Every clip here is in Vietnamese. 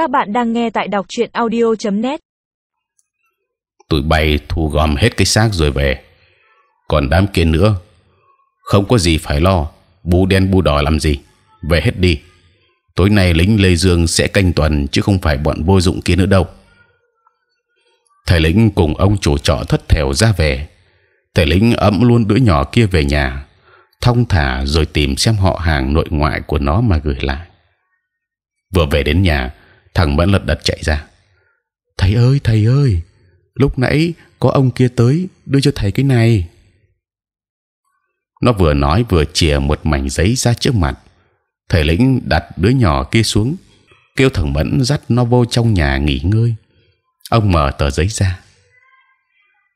Các bạn đang nghe tại đọc truyện audio.net. Tụi bay thu gom hết cái xác rồi về. Còn đám kia nữa, không có gì phải lo. Bu đen bu đỏ làm gì? Về hết đi. Tối nay lính Lê Dương sẽ canh tuần chứ không phải bọn vô dụng kia nữa đâu. Thầy lính cùng ông chủ trọ thất thèo ra về. Thầy lính ấm luôn đứa nhỏ kia về nhà, thong thả rồi tìm xem họ hàng nội ngoại của nó mà gửi lại. Vừa về đến nhà, thằng mẫn lật đật chạy ra. Thầy ơi, thầy ơi, lúc nãy có ông kia tới đưa cho thầy cái này. Nó vừa nói vừa chìa một mảnh giấy ra trước mặt. Thầy lĩnh đặt đứa nhỏ kia xuống, kêu thằng mẫn dắt nó vô trong nhà nghỉ ngơi. Ông mở tờ giấy ra.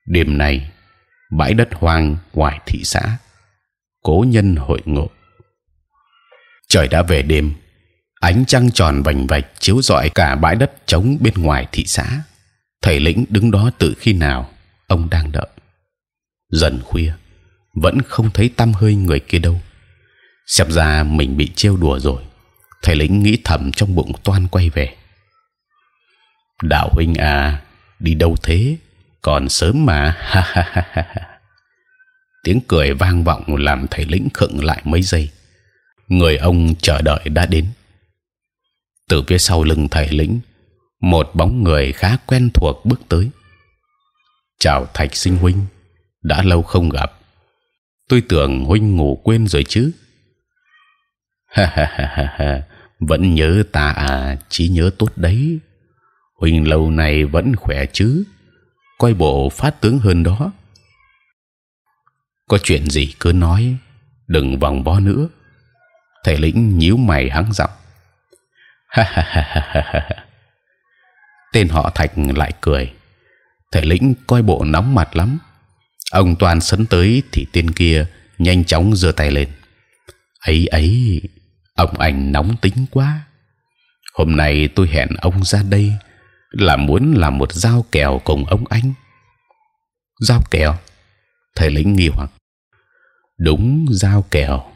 Đêm này, bãi đất hoang ngoài thị xã, cố nhân hội ngộ. Trời đã về đêm, ánh trăng tròn vành vạch chiếu rọi cả bãi đất trống bên ngoài thị xã. Thầy lĩnh đứng đó từ khi nào ông đang đợi. Dần khuya, vẫn không thấy tâm hơi người kia đâu. Xem ra mình bị trêu đùa rồi. Thầy lĩnh nghĩ thầm trong bụng toan quay về. Đạo huynh à, đi đâu thế? Còn sớm mà. Ha ha ha ha. Tiếng cười vang vọng làm thầy lĩnh khựng lại mấy giây. Người ông chờ đợi đã đến. Từ phía sau lưng thầy lĩnh, một bóng người khá quen thuộc bước tới. Chào Thạch Sinh huynh, đã lâu không gặp. Tôi tưởng huynh ngủ quên rồi chứ. Ha ha ha ha ha, vẫn nhớ ta à, chỉ nhớ tốt đấy. Huynh lâu nay vẫn khỏe chứ? Coi bộ phát tướng hơn đó. Có chuyện gì cứ nói, đừng vòng vo nữa. Thầy lĩnh nhíu mày hắng giọng. Ha ha ha ha ha. Tên họ Thạch lại cười. thể lĩnh coi bộ nóng mặt lắm. Ông toàn sấn tới thì tên kia nhanh chóng giơ tay lên. ấy ấy, ông anh nóng tính quá. Hôm nay tôi hẹn ông ra đây là muốn làm một giao kèo cùng ông anh. Giao kèo? Thầy lĩnh nghi hoặc. Đúng giao kèo.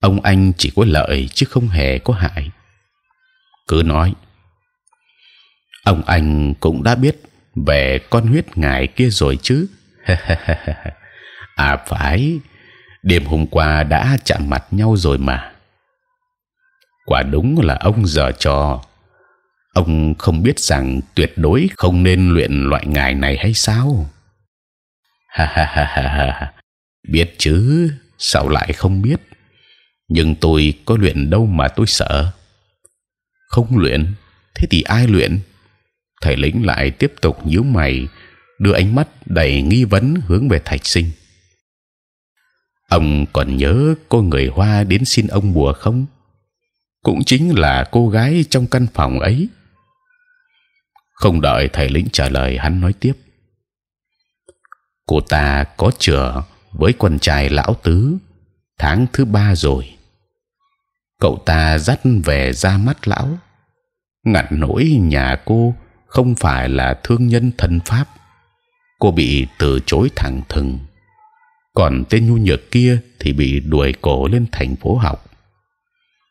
Ông anh chỉ có lợi chứ không hề có hại. Cứ nói. Ông anh cũng đã biết về con huyết ngài kia rồi chứ? à phải. Đêm hôm qua đã chạm mặt nhau rồi mà. Quả đúng là ông giờ trò ông không biết rằng tuyệt đối không nên luyện loại ngài này hay sao? Ha ha ha ha ha. Biết chứ, sao lại không biết? Nhưng tôi có luyện đâu mà tôi sợ. Không luyện, thế thì ai luyện? Thầy lĩnh lại tiếp tục nhíu mày, đưa ánh mắt đầy nghi vấn hướng về thạch sinh. Ông còn nhớ cô người Hoa đến xin ông bùa không? Cũng chính là cô gái trong căn phòng ấy không đợi thầy lĩnh trả lời hắn nói tiếp cô ta có chửa với con trai lão tứ tháng thứ ba rồi cậu ta dắt về ra mắt lão. Ngặt nỗi nhà cô không phải là thương nhân thần pháp. Cô bị từ chối thẳng thừng. Còn tên nhu nhược kia thì bị đuổi cổ lên thành phố học.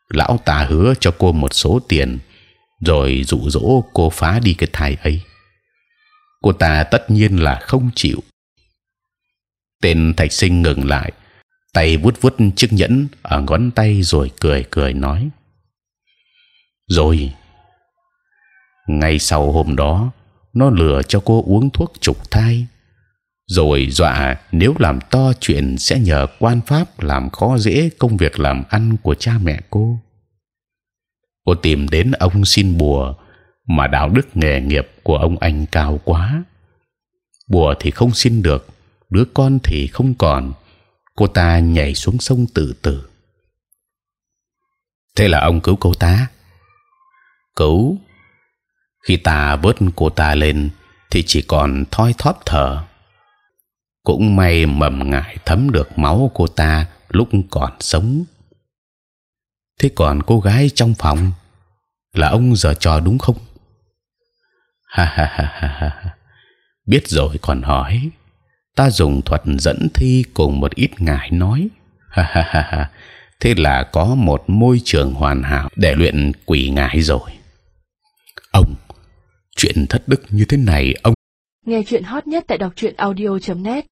Lão ta hứa cho cô một số tiền rồi dụ dỗ cô phá đi cái thai ấy. Cô ta tất nhiên là không chịu. Tên thạch sinh ngừng lại, tay vuốt vuốt chiếc nhẫn ở ngón tay rồi cười cười nói: rồi, ngay sau hôm đó, nó lừa cho cô uống thuốc trục thai. Rồi dọa nếu làm to chuyện sẽ nhờ quan pháp làm khó dễ công việc làm ăn của cha mẹ cô. Cô tìm đến ông xin bùa mà đạo đức nghề nghiệp của ông anh cao quá. Bùa thì không xin được, đứa con thì không còn cô ta nhảy xuống sông từ từ. thế là ông cứu cô ta. Cứu? Khi ta vớt cô ta lên thì chỉ còn thoi thóp thở. Cũng may mầm ngải thấm được máu cô ta lúc còn sống. Thế còn cô gái trong phòng là ông giờ trò đúng không? Ha ha ha ha ha. Biết rồi còn hỏi ta dùng thuật dẫn thi cùng một ít ngài nói. Ha ha ha ha. Thế là có một môi trường hoàn hảo để luyện quỷ ngài rồi. Ông, chuyện thất đức như thế này, ông Nghe chuyện hot nhất tại đọc truyện audio.net